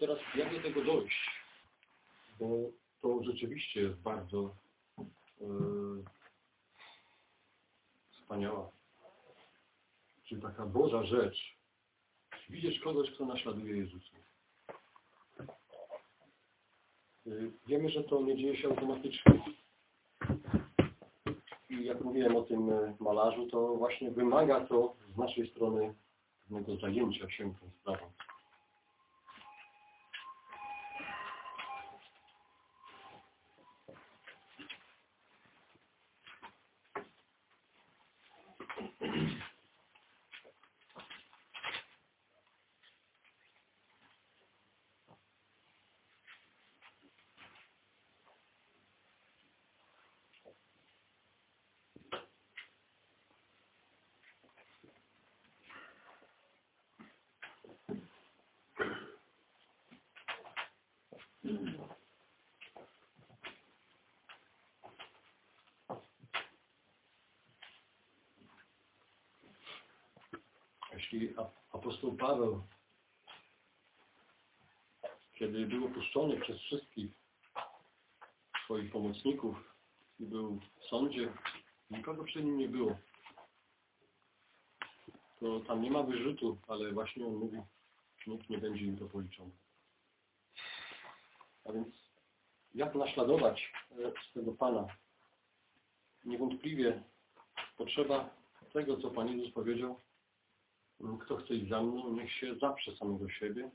teraz jak do tego dojść? Bo to rzeczywiście jest bardzo yy, wspaniała, czy taka Boża rzecz. Widzisz kogoś, kto naśladuje Jezusa. Yy, wiemy, że to nie dzieje się automatycznie. I jak mówiłem o tym e, malarzu, to właśnie wymaga to z naszej strony pewnego zajęcia się tą Jeśli apostoł Paweł, kiedy był opuszczony przez wszystkich swoich pomocników i był w sądzie, nikogo przy nim nie było. To tam nie ma wyrzutu, ale właśnie on mówi, nikt nie będzie im to policzony. A więc jak naśladować swego Pana? Niewątpliwie potrzeba tego, co Pan Jezus powiedział, kto chce iść za mną, niech się zaprze samego siebie,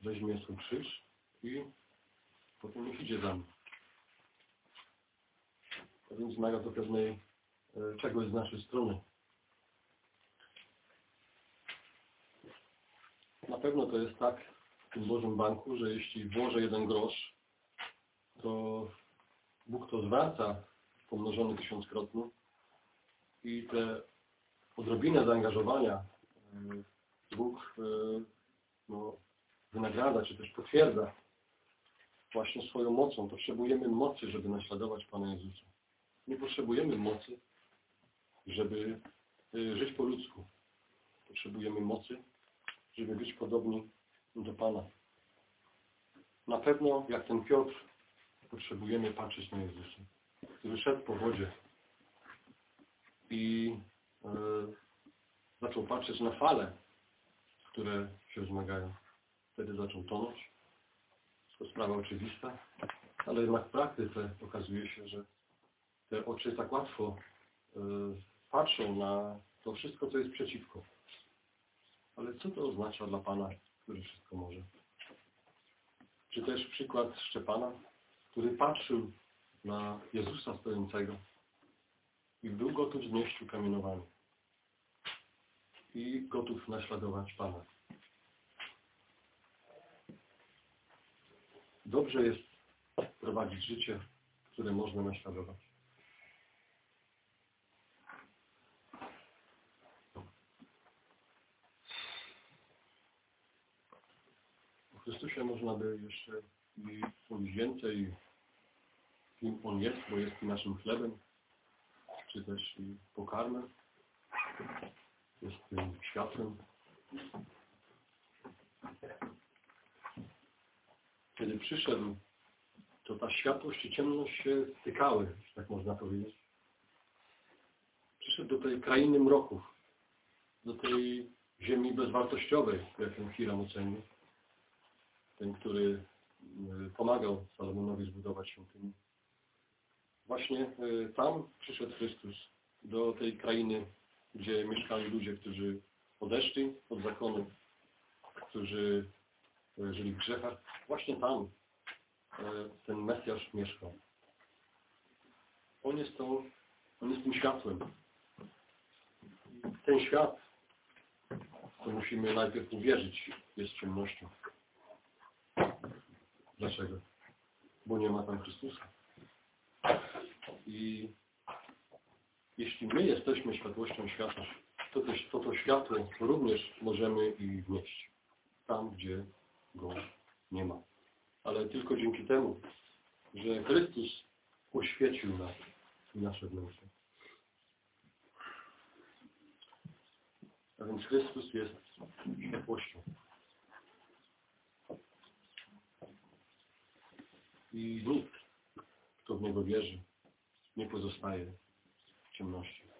weźmie swój krzyż i potem niech idzie za mną. A więc wymaga to pewnej e, czegoś z naszej strony. Na pewno to jest tak tym Bożym Banku, że jeśli włożę jeden grosz, to Bóg to zwraca pomnożony tysiąckrotnie i te odrobinę zaangażowania y, Bóg y, no, wynagradza, czy też potwierdza właśnie swoją mocą. Potrzebujemy mocy, żeby naśladować Pana Jezusa. Nie potrzebujemy mocy, żeby y, żyć po ludzku. Potrzebujemy mocy, żeby być podobni do Pana. Na pewno, jak ten Piotr, potrzebujemy patrzeć na Jezusa, który szedł po wodzie i E, zaczął patrzeć na fale, które się wzmagają. Wtedy zaczął tonąć. To sprawa oczywista, ale jednak w praktyce okazuje się, że te oczy tak łatwo e, patrzą na to wszystko, co jest przeciwko. Ale co to oznacza dla Pana, który wszystko może? Czy też przykład Szczepana, który patrzył na Jezusa stojącego i był gotów znieść ukamienowanie i gotów naśladować Pana. Dobrze jest prowadzić życie, które można naśladować. Chrystusie można by jeszcze powiedzieć więcej, kim On jest, bo jest naszym chlebem, czy też pokarmem jest światłem. Kiedy przyszedł, to ta światłość i ciemność się stykały, tak można powiedzieć. Przyszedł do tej krainy mroków, do tej ziemi bezwartościowej, jak ten Hiram ocenił. Ten, który y, pomagał Salomonowi zbudować świątynię. Właśnie y, tam przyszedł Chrystus, do tej krainy gdzie mieszkali ludzie, którzy odeszli od zakonu, którzy żyli w grzechach. Właśnie tam ten Mesjasz mieszkał. On jest, to, on jest tym światłem. Ten świat, to musimy najpierw uwierzyć, jest ciemnością. Dlaczego? Bo nie ma tam Chrystusa. I jeśli my jesteśmy światłością świata, to, też, to to światło również możemy i wnieść tam, gdzie go nie ma. Ale tylko dzięki temu, że Chrystus oświecił nas i nasze wnętrze. A więc Chrystus jest światłością. I nikt, kto w Niego wierzy, nie pozostaje w ciemności.